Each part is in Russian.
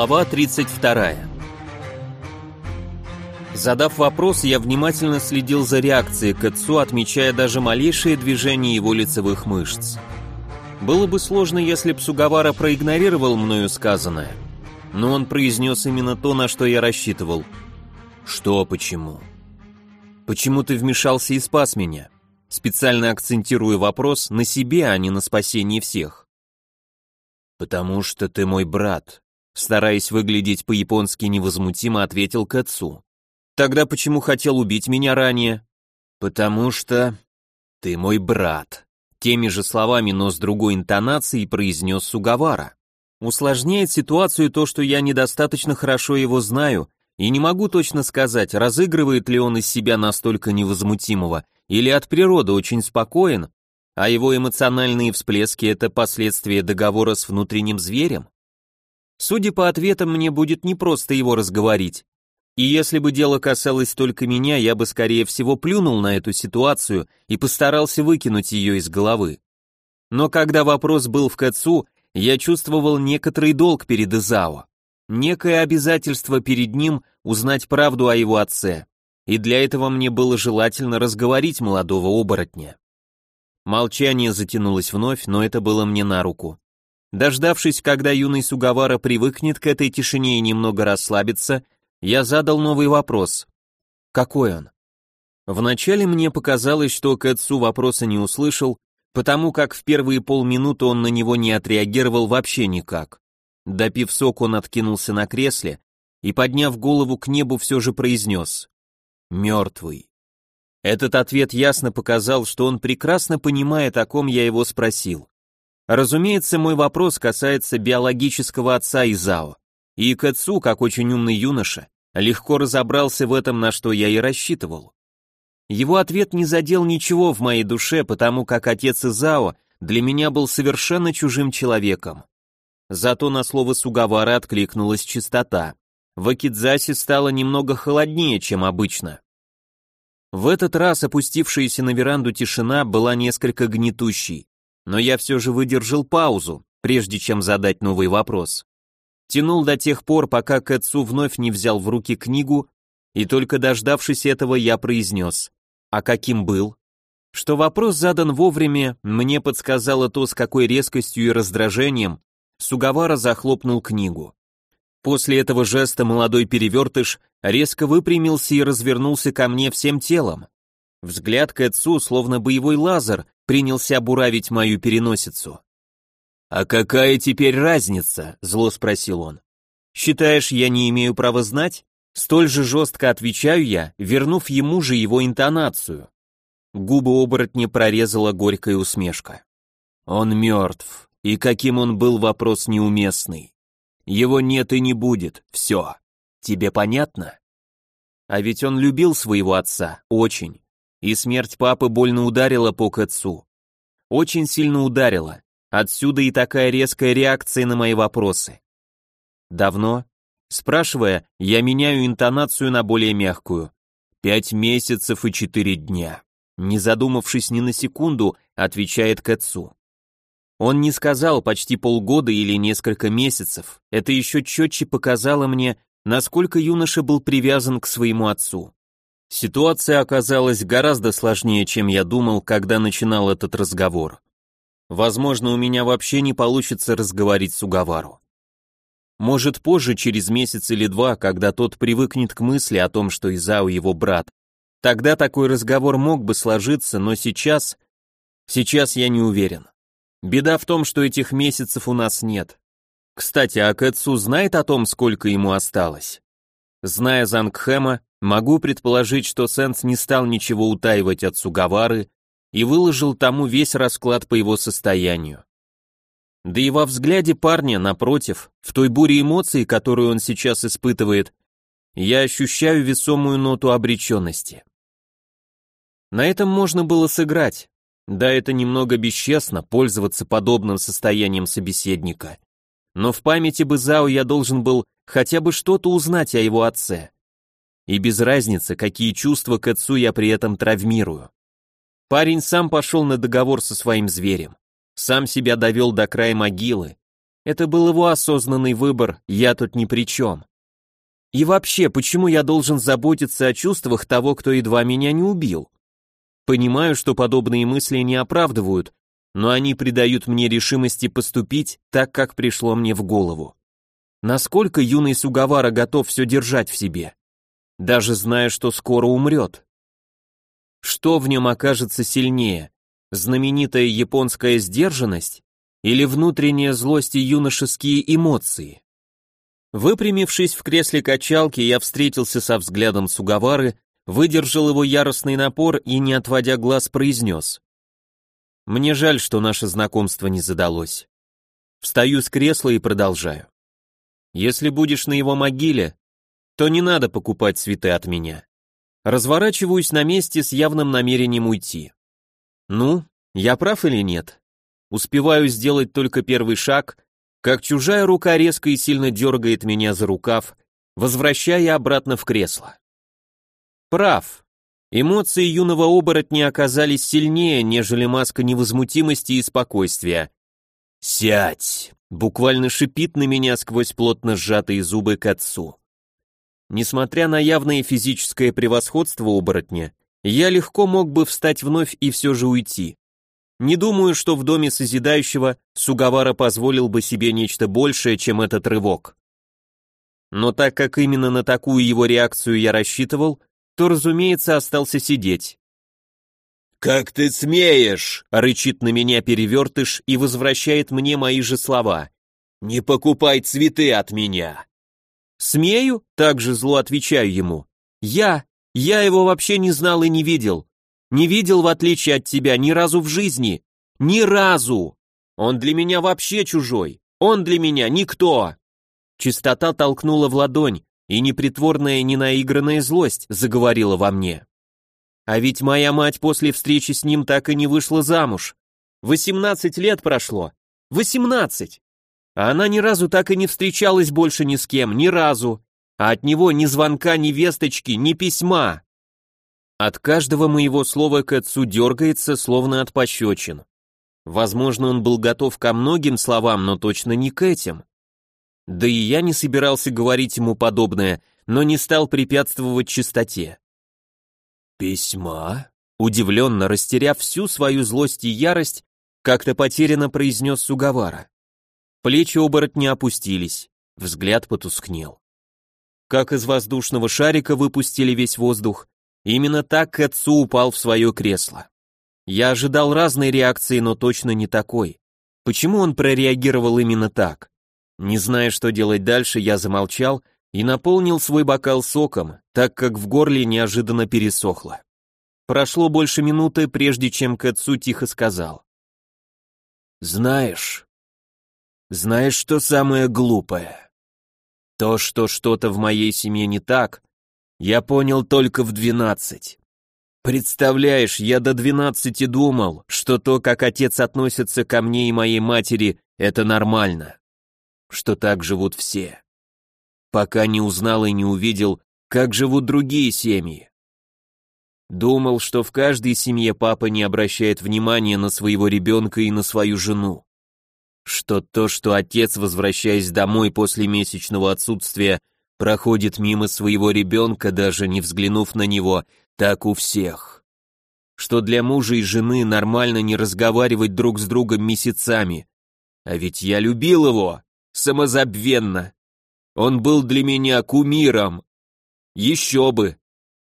Глава 32. Задав вопрос, я внимательно следил за реакцией Кэтсу, отмечая даже малейшие движения его лицевых мышц. Было бы сложно, если б Сугавара проигнорировал мною сказанное, но он произнес именно то, на что я рассчитывал. «Что, почему?» «Почему ты вмешался и спас меня?» Специально акцентирую вопрос на себе, а не на спасении всех. «Потому что ты мой брат», стараясь выглядеть по-японски невозмутимо, ответил Кэтсу. «Тогда почему хотел убить меня ранее?» «Потому что ты мой брат», теми же словами, но с другой интонацией произнес Сугавара. Усложняет ситуацию то, что я недостаточно хорошо его знаю, и не могу точно сказать, разыгрывает ли он из себя настолько невозмутимого, или от природы очень спокоен, а его эмоциональные всплески – это последствия договора с внутренним зверем? Судя по ответам, мне будет непросто его разговорить. И если бы дело касалось только меня, я бы скорее всего плюнул на эту ситуацию и постарался выкинуть ее из головы. Но когда вопрос был в Кацу, я чувствовал некоторый долг перед Изао, некое обязательство перед ним узнать правду о его отце, и для этого мне было желательно разговорить молодого оборотня. Молчание затянулось вновь, но это было мне на руку. Дождавшись, когда юный Сугавара привыкнет к этой тишине и немного расслабится, я задал новый вопрос. Какой он? Вначале мне показалось, что Кэтсу вопроса не услышал, потому как в первые полминуты он на него не отреагировал вообще никак. Допив сок, он откинулся на кресле и, подняв голову к небу, все же произнес «Мертвый». Этот ответ ясно показал, что он прекрасно понимает, о ком я его спросил. Разумеется, мой вопрос касается биологического отца Изао. И Кэцу, как очень умный юноша, легко разобрался в этом, на что я и рассчитывал. Его ответ не задел ничего в моей душе, потому как отец Изао для меня был совершенно чужим человеком. Зато на слово Сугавара откликнулась чистота. В Акидзасе стало немного холоднее, чем обычно. В этот раз опустившаяся на веранду тишина была несколько гнетущей, но я все же выдержал паузу, прежде чем задать новый вопрос. Тянул до тех пор, пока Кэтсу вновь не взял в руки книгу, и только дождавшись этого, я произнес. А каким был? Что вопрос задан вовремя, мне подсказало то, с какой резкостью и раздражением Сугавара захлопнул книгу. После этого жеста молодой перевертыш резко выпрямился и развернулся ко мне всем телом. Взгляд Кэтсу, словно боевой лазер, принялся буравить мою переносицу. «А какая теперь разница?» — зло спросил он. «Считаешь, я не имею права знать?» Столь же жестко отвечаю я, вернув ему же его интонацию. Губы оборотня прорезала горькая усмешка. Он мертв, и каким он был вопрос неуместный. Его нет и не будет, все. Тебе понятно? А ведь он любил своего отца, очень. И смерть папы больно ударила по Кэтсу. Очень сильно ударила, Отсюда и такая резкая реакция на мои вопросы. Давно? Спрашивая, я меняю интонацию на более мягкую. Пять месяцев и четыре дня. Не задумавшись ни на секунду, отвечает Кэтсу. Он не сказал почти полгода или несколько месяцев. Это еще четче показало мне, насколько юноша был привязан к своему отцу. Ситуация оказалась гораздо сложнее, чем я думал, когда начинал этот разговор. Возможно, у меня вообще не получится разговорить с Угавару. Может, позже, через месяц или два, когда тот привыкнет к мысли о том, что Изао его брат. Тогда такой разговор мог бы сложиться, но сейчас... Сейчас я не уверен. Беда в том, что этих месяцев у нас нет. Кстати, а Кэтсу знает о том, сколько ему осталось? Зная Зангхэма, могу предположить, что Сенс не стал ничего утаивать от Сугавары и выложил тому весь расклад по его состоянию. Да и во взгляде парня, напротив, в той буре эмоций, которую он сейчас испытывает, я ощущаю весомую ноту обреченности. На этом можно было сыграть. Да, это немного бесчестно, пользоваться подобным состоянием собеседника. Но в памяти Бызао я должен был хотя бы что-то узнать о его отце. И без разницы, какие чувства к отцу я при этом травмирую. Парень сам пошел на договор со своим зверем, сам себя довел до края могилы. Это был его осознанный выбор, я тут ни при чем. И вообще, почему я должен заботиться о чувствах того, кто едва меня не убил? Понимаю, что подобные мысли не оправдывают, но они придают мне решимости поступить так, как пришло мне в голову. Насколько юный Сугавара готов все держать в себе, даже зная, что скоро умрет? Что в нем окажется сильнее, знаменитая японская сдержанность или внутренняя злость и юношеские эмоции? Выпрямившись в кресле качалки, я встретился со взглядом Сугавары, выдержал его яростный напор и, не отводя глаз, произнес. «Мне жаль, что наше знакомство не задалось. Встаю с кресла и продолжаю. Если будешь на его могиле, то не надо покупать цветы от меня. Разворачиваюсь на месте с явным намерением уйти. Ну, я прав или нет? Успеваю сделать только первый шаг, как чужая рука резко и сильно дергает меня за рукав, возвращая обратно в кресло. Прав. Эмоции юного оборотня оказались сильнее, нежели маска невозмутимости и спокойствия. «Сядь!» — буквально шипит на меня сквозь плотно сжатые зубы к отцу. Несмотря на явное физическое превосходство оборотня, я легко мог бы встать вновь и все же уйти. Не думаю, что в доме созидающего Сугавара позволил бы себе нечто большее, чем этот рывок. Но так как именно на такую его реакцию я рассчитывал, то, разумеется, остался сидеть. «Как ты смеешь!» — рычит на меня перевертыш и возвращает мне мои же слова. «Не покупай цветы от меня!» «Смею?» — также зло отвечаю ему. «Я? Я его вообще не знал и не видел. Не видел, в отличие от тебя, ни разу в жизни. Ни разу! Он для меня вообще чужой. Он для меня никто!» Чистота толкнула в ладонь, и непритворная, ненаигранная злость заговорила во мне. А ведь моя мать после встречи с ним так и не вышла замуж. Восемнадцать лет прошло. Восемнадцать! А она ни разу так и не встречалась больше ни с кем, ни разу. А от него ни звонка, ни весточки, ни письма. От каждого моего слова к отцу дергается, словно от пощечин. Возможно, он был готов ко многим словам, но точно не к этим. Да и я не собирался говорить ему подобное, но не стал препятствовать чистоте. «Письма?» Удивленно, растеряв всю свою злость и ярость, как-то потерянно произнес Сугавара. Плечи оборотня опустились, взгляд потускнел. Как из воздушного шарика выпустили весь воздух, Именно так Кэтсу упал в свое кресло. Я ожидал разной реакции, но точно не такой. Почему он прореагировал именно так? Не зная, что делать дальше, я замолчал и наполнил свой бокал соком, так как в горле неожиданно пересохло. Прошло больше минуты, прежде чем Кэтсу тихо сказал. «Знаешь, знаешь, что самое глупое? То, что что-то в моей семье не так, я понял только в двенадцать. Представляешь, я до двенадцати думал, что то, как отец относится ко мне и моей матери, это нормально. Что так живут все. Пока не узнал и не увидел, как живут другие семьи. Думал, что в каждой семье папа не обращает внимания на своего ребенка и на свою жену. Что то, что отец, возвращаясь домой после месячного отсутствия, проходит мимо своего ребенка, даже не взглянув на него, так у всех. Что для мужа и жены нормально не разговаривать друг с другом месяцами. А ведь я любил его, самозабвенно. Он был для меня кумиром. Еще бы.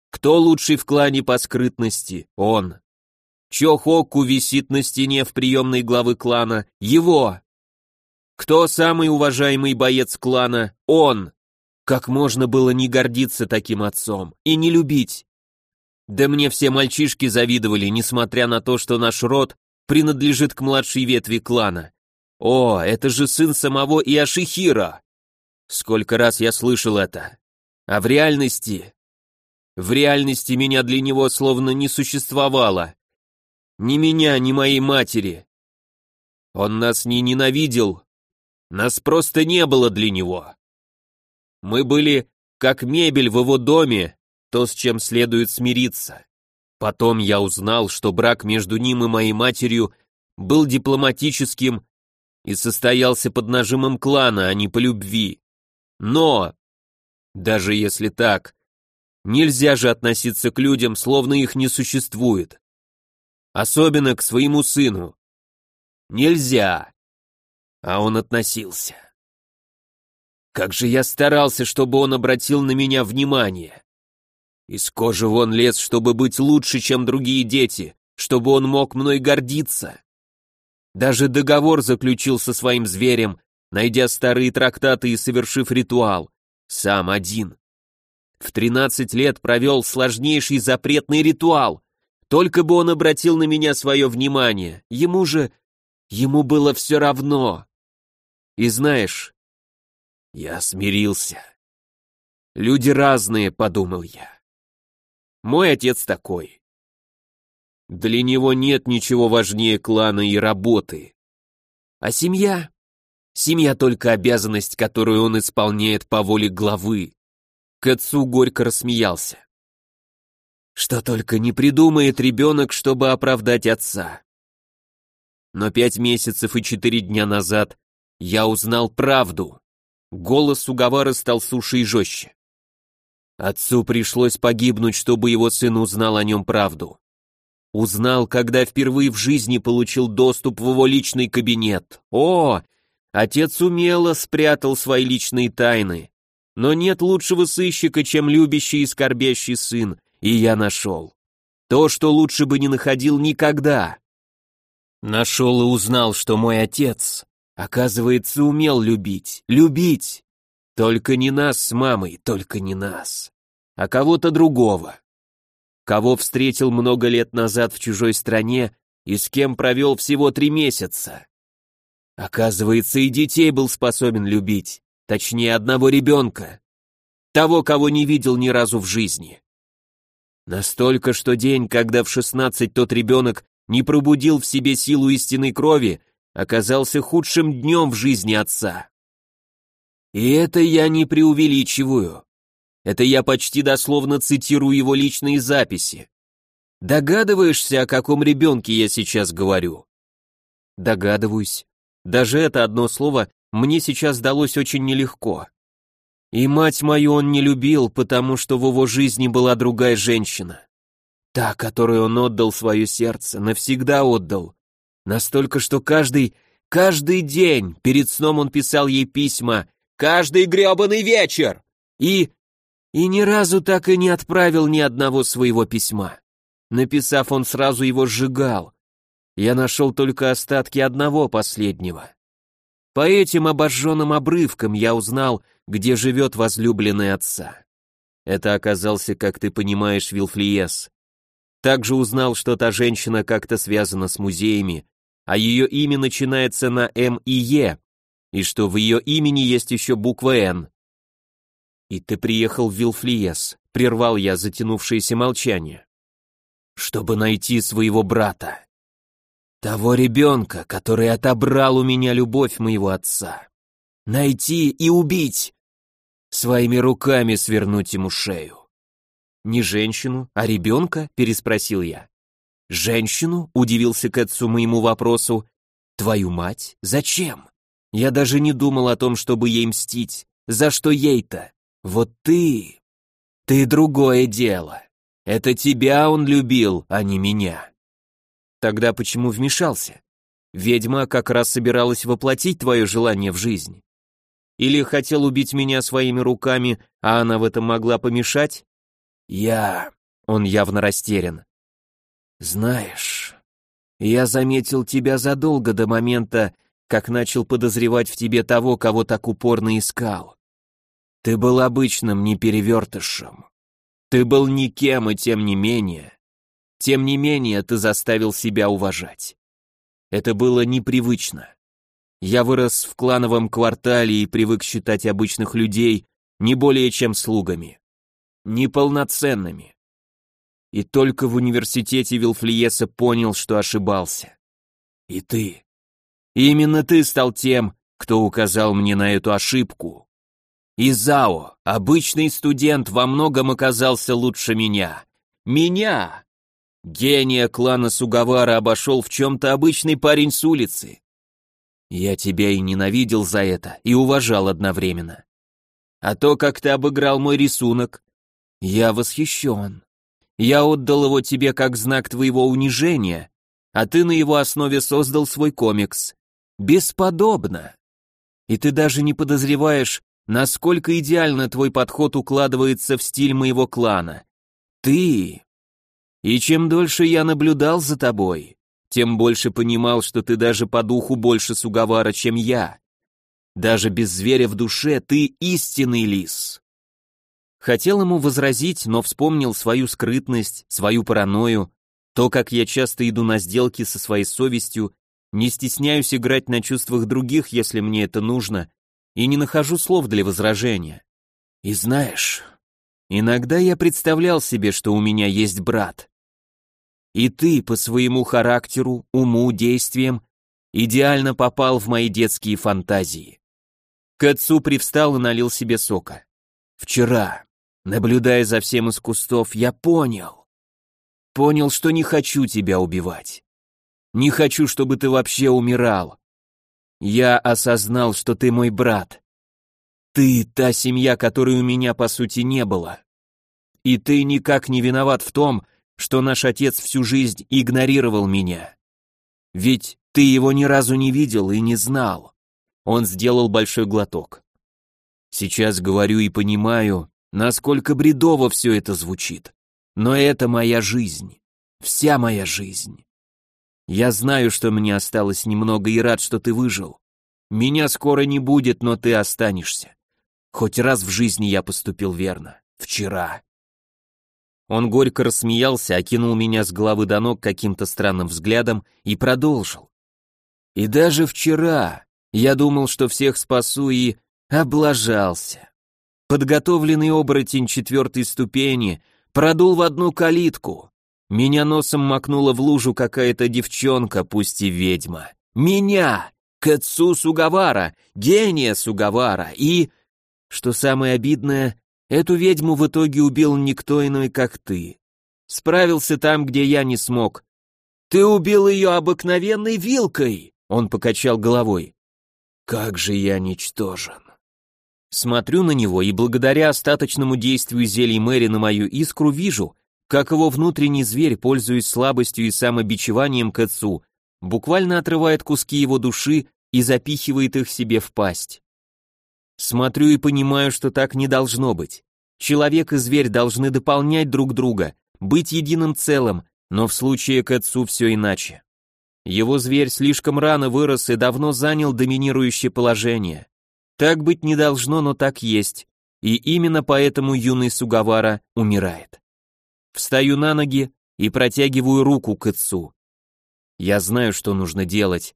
Кто лучший в клане по скрытности? Он. Чохоку висит на стене в приемной главы клана? Его. Кто самый уважаемый боец клана? Он. Как можно было не гордиться таким отцом и не любить? Да мне все мальчишки завидовали, несмотря на то, что наш род принадлежит к младшей ветви клана. О, это же сын самого Иашихира! Сколько раз я слышал это. А в реальности... В реальности меня для него словно не существовало. Ни меня, ни моей матери. Он нас не ненавидел. Нас просто не было для него. Мы были как мебель в его доме, то, с чем следует смириться. Потом я узнал, что брак между ним и моей матерью был дипломатическим и состоялся под нажимом клана, а не по любви. Но, даже если так, нельзя же относиться к людям, словно их не существует. Особенно к своему сыну. Нельзя. А он относился. Как же я старался, чтобы он обратил на меня внимание. Из кожи вон лез, чтобы быть лучше, чем другие дети, чтобы он мог мной гордиться. Даже договор заключил со своим зверем, найдя старые трактаты и совершив ритуал. Сам один. В 13 лет провел сложнейший запретный ритуал. Только бы он обратил на меня свое внимание. Ему же... Ему было все равно. И знаешь, я смирился. Люди разные, подумал я. Мой отец такой. Для него нет ничего важнее клана и работы. А семья? Семья только обязанность, которую он исполняет по воле главы. Кацу горько рассмеялся. Что только не придумает ребенок, чтобы оправдать отца. Но пять месяцев и четыре дня назад я узнал правду. Голос Угавара стал суше и жестче. Отцу пришлось погибнуть, чтобы его сын узнал о нем правду. Узнал, когда впервые в жизни получил доступ в его личный кабинет. О, отец умело спрятал свои личные тайны. Но нет лучшего сыщика, чем любящий и скорбящий сын, и я нашел. То, что лучше бы не находил никогда. Нашел и узнал, что мой отец, оказывается, умел любить, любить. Только не нас с мамой, только не нас, а кого-то другого кого встретил много лет назад в чужой стране и с кем провел всего три месяца. Оказывается, и детей был способен любить, точнее одного ребенка, того, кого не видел ни разу в жизни. Настолько, что день, когда в шестнадцать тот ребенок не пробудил в себе силу истинной крови, оказался худшим днем в жизни отца. И это я не преувеличиваю. Это я почти дословно цитирую его личные записи. Догадываешься, о каком ребенке я сейчас говорю? Догадываюсь. Даже это одно слово мне сейчас далось очень нелегко. И мать мою он не любил, потому что в его жизни была другая женщина. Та, которой он отдал свое сердце, навсегда отдал. Настолько, что каждый, каждый день перед сном он писал ей письма, каждый гребаный вечер. И и ни разу так и не отправил ни одного своего письма. Написав, он сразу его сжигал. Я нашел только остатки одного последнего. По этим обожженным обрывкам я узнал, где живет возлюбленный отца. Это оказался, как ты понимаешь, Вилфлиес. Также узнал, что та женщина как-то связана с музеями, а ее имя начинается на М и Е, и что в ее имени есть еще буква Н. «И ты приехал в Вилфлиес», — прервал я затянувшееся молчание. «Чтобы найти своего брата. Того ребенка, который отобрал у меня любовь моего отца. Найти и убить. Своими руками свернуть ему шею». «Не женщину, а ребенка?» — переспросил я. «Женщину?» — удивился Кэтсу моему вопросу. «Твою мать? Зачем?» Я даже не думал о том, чтобы ей мстить. За что ей-то? Вот ты... Ты другое дело. Это тебя он любил, а не меня. Тогда почему вмешался? Ведьма как раз собиралась воплотить твое желание в жизнь. Или хотел убить меня своими руками, а она в этом могла помешать? Я... Он явно растерян. Знаешь, я заметил тебя задолго до момента, как начал подозревать в тебе того, кого так упорно искал. Ты был обычным неперевертышем. Ты был никем, и тем не менее... Тем не менее, ты заставил себя уважать. Это было непривычно. Я вырос в клановом квартале и привык считать обычных людей не более чем слугами. Неполноценными. И только в университете Вилфлиеса понял, что ошибался. И ты. И именно ты стал тем, кто указал мне на эту ошибку. Изао, обычный студент, во многом оказался лучше меня. Меня! Гения клана Сугавара обошел в чем-то обычный парень с улицы. Я тебя и ненавидел за это, и уважал одновременно. А то, как ты обыграл мой рисунок, я восхищен. Я отдал его тебе как знак твоего унижения, а ты на его основе создал свой комикс. Бесподобно. И ты даже не подозреваешь, насколько идеально твой подход укладывается в стиль моего клана. Ты... И чем дольше я наблюдал за тобой, тем больше понимал, что ты даже по духу больше Сугавара, чем я. Даже без зверя в душе ты истинный лис. Хотел ему возразить, но вспомнил свою скрытность, свою паранойю, то, как я часто иду на сделки со своей совестью, не стесняюсь играть на чувствах других, если мне это нужно, и не нахожу слов для возражения. И знаешь, иногда я представлял себе, что у меня есть брат. И ты по своему характеру, уму, действиям идеально попал в мои детские фантазии. Кэтсу привстал и налил себе сока. Вчера, наблюдая за всем из кустов, я понял. Понял, что не хочу тебя убивать. Не хочу, чтобы ты вообще умирал. Я осознал, что ты мой брат. Ты та семья, которой у меня по сути не было. И ты никак не виноват в том, что наш отец всю жизнь игнорировал меня. Ведь ты его ни разу не видел и не знал. Он сделал большой глоток. Сейчас говорю и понимаю, насколько бредово все это звучит. Но это моя жизнь. Вся моя жизнь. Я знаю, что мне осталось немного и рад, что ты выжил. Меня скоро не будет, но ты останешься. Хоть раз в жизни я поступил верно. Вчера. Он горько рассмеялся, окинул меня с головы до ног каким-то странным взглядом и продолжил. И даже вчера я думал, что всех спасу и облажался. Подготовленный оборотень четвертой ступени продул в одну калитку. Меня носом макнула в лужу какая-то девчонка, пусть и ведьма. Меня! Кэтсу Сугавара, гения Сугавара и... Что самое обидное, эту ведьму в итоге убил никто иной, как ты. Справился там, где я не смог. Ты убил ее обыкновенной вилкой, он покачал головой. Как же я ничтожен. Смотрю на него и благодаря остаточному действию зелий Мэри на мою искру вижу, как его внутренний зверь, пользуясь слабостью и самобичеванием Кэтсу, буквально отрывает куски его души и запихивает их себе в пасть. Смотрю и понимаю, что так не должно быть. Человек и зверь должны дополнять друг друга, быть единым целым, но в случае Кэтсу все иначе. Его зверь слишком рано вырос и давно занял доминирующее положение. Так быть не должно, но так есть, и именно поэтому юный Сугавара умирает. Встаю на ноги и протягиваю руку к отцу. Я знаю, что нужно делать.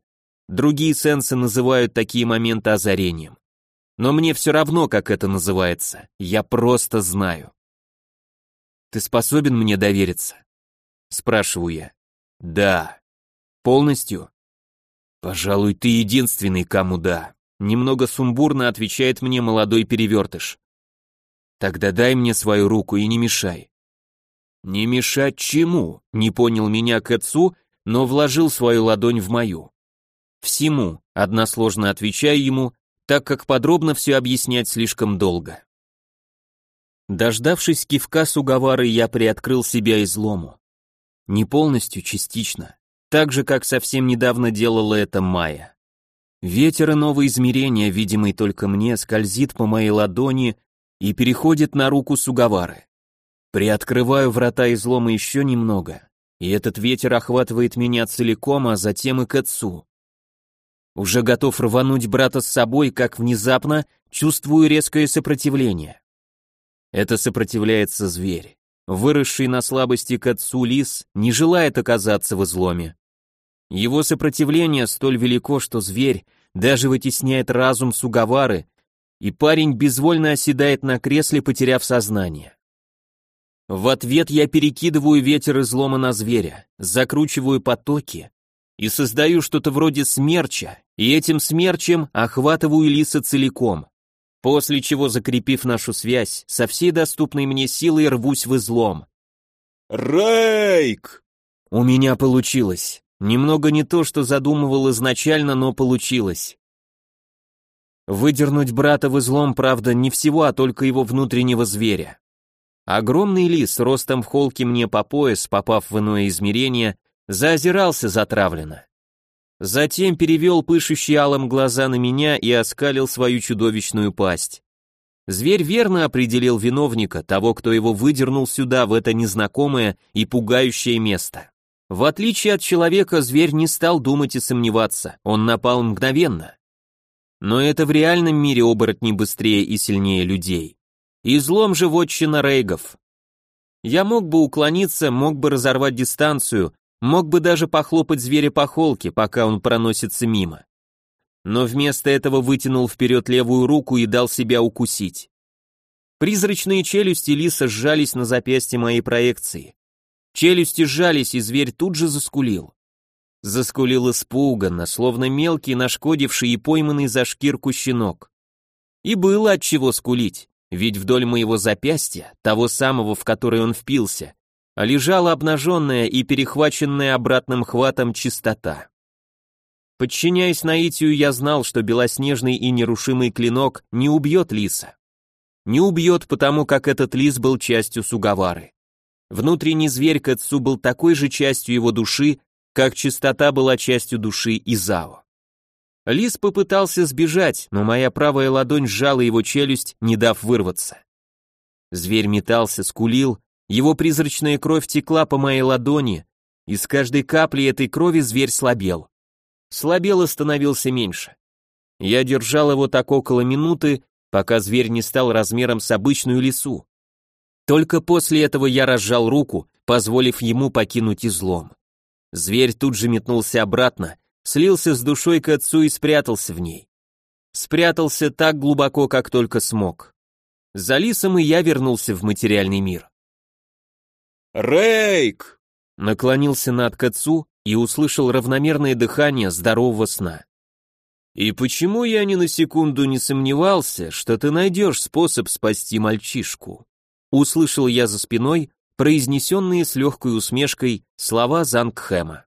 Другие сенсы называют такие моменты озарением. Но мне все равно, как это называется. Я просто знаю. Ты способен мне довериться? Спрашиваю я. Да. Полностью? Пожалуй, ты единственный, кому да. Немного сумбурно отвечает мне молодой перевертыш. Тогда дай мне свою руку и не мешай. «Не мешать чему?» — не понял меня Кэтсу, но вложил свою ладонь в мою. «Всему», — односложно отвечаю ему, так как подробно все объяснять слишком долго. Дождавшись кивка Сугавары, я приоткрыл себя излому. Не полностью, частично. Так же, как совсем недавно делала это Майя. Ветер иного измерения, видимый только мне, скользит по моей ладони и переходит на руку Сугавары. Приоткрываю врата излома еще немного, и этот ветер охватывает меня целиком, а затем и к отцу. Уже готов рвануть брата с собой, как внезапно чувствую резкое сопротивление. Это сопротивляется зверь. Выросший на слабости к отцу лис не желает оказаться в изломе. Его сопротивление столь велико, что зверь даже вытесняет разум Сугавары, и парень безвольно оседает на кресле, потеряв сознание. В ответ я перекидываю ветер излома на зверя, закручиваю потоки и создаю что-то вроде смерча, и этим смерчем охватываю лиса целиком, после чего, закрепив нашу связь, со всей доступной мне силой рвусь в излом. Рейк! У меня получилось. Немного не то, что задумывал изначально, но получилось. Выдернуть брата в излом, правда, не всего, а только его внутреннего зверя. Огромный лис, ростом в холке мне по пояс, попав в иное измерение, заозирался затравленно. Затем перевел пышущие алым глаза на меня и оскалил свою чудовищную пасть. Зверь верно определил виновника, того, кто его выдернул сюда, в это незнакомое и пугающее место. В отличие от человека, зверь не стал думать и сомневаться, он напал мгновенно. Но это в реальном мире оборотни быстрее и сильнее людей. Излом же вотчина рейгов. Я мог бы уклониться, мог бы разорвать дистанцию, мог бы даже похлопать зверя по холке, пока он проносится мимо. Но вместо этого вытянул вперед левую руку и дал себя укусить. Призрачные челюсти лиса сжались на запястье моей проекции. Челюсти сжались, и зверь тут же заскулил. Заскулил испуганно, словно мелкий, нашкодивший и пойманный за шкирку щенок. И было от чего скулить ведь вдоль моего запястья, того самого, в который он впился, лежала обнаженная и перехваченная обратным хватом чистота. Подчиняясь наитию, я знал, что белоснежный и нерушимый клинок не убьет лиса. Не убьет, потому как этот лис был частью Сугавары. Внутренний зверь Кэтсу был такой же частью его души, как чистота была частью души Изао. Лис попытался сбежать, но моя правая ладонь сжала его челюсть, не дав вырваться. Зверь метался, скулил, его призрачная кровь текла по моей ладони, и с каждой каплей этой крови зверь слабел. Слабел и становился меньше. Я держал его так около минуты, пока зверь не стал размером с обычную лису. Только после этого я разжал руку, позволив ему покинуть излом. Зверь тут же метнулся обратно, слился с душой к отцу и спрятался в ней. Спрятался так глубоко, как только смог. За лисом и я вернулся в материальный мир. «Рейк!» Наклонился над к отцу и услышал равномерное дыхание здорового сна. «И почему я ни на секунду не сомневался, что ты найдешь способ спасти мальчишку?» Услышал я за спиной произнесенные с легкой усмешкой слова Зангхэма.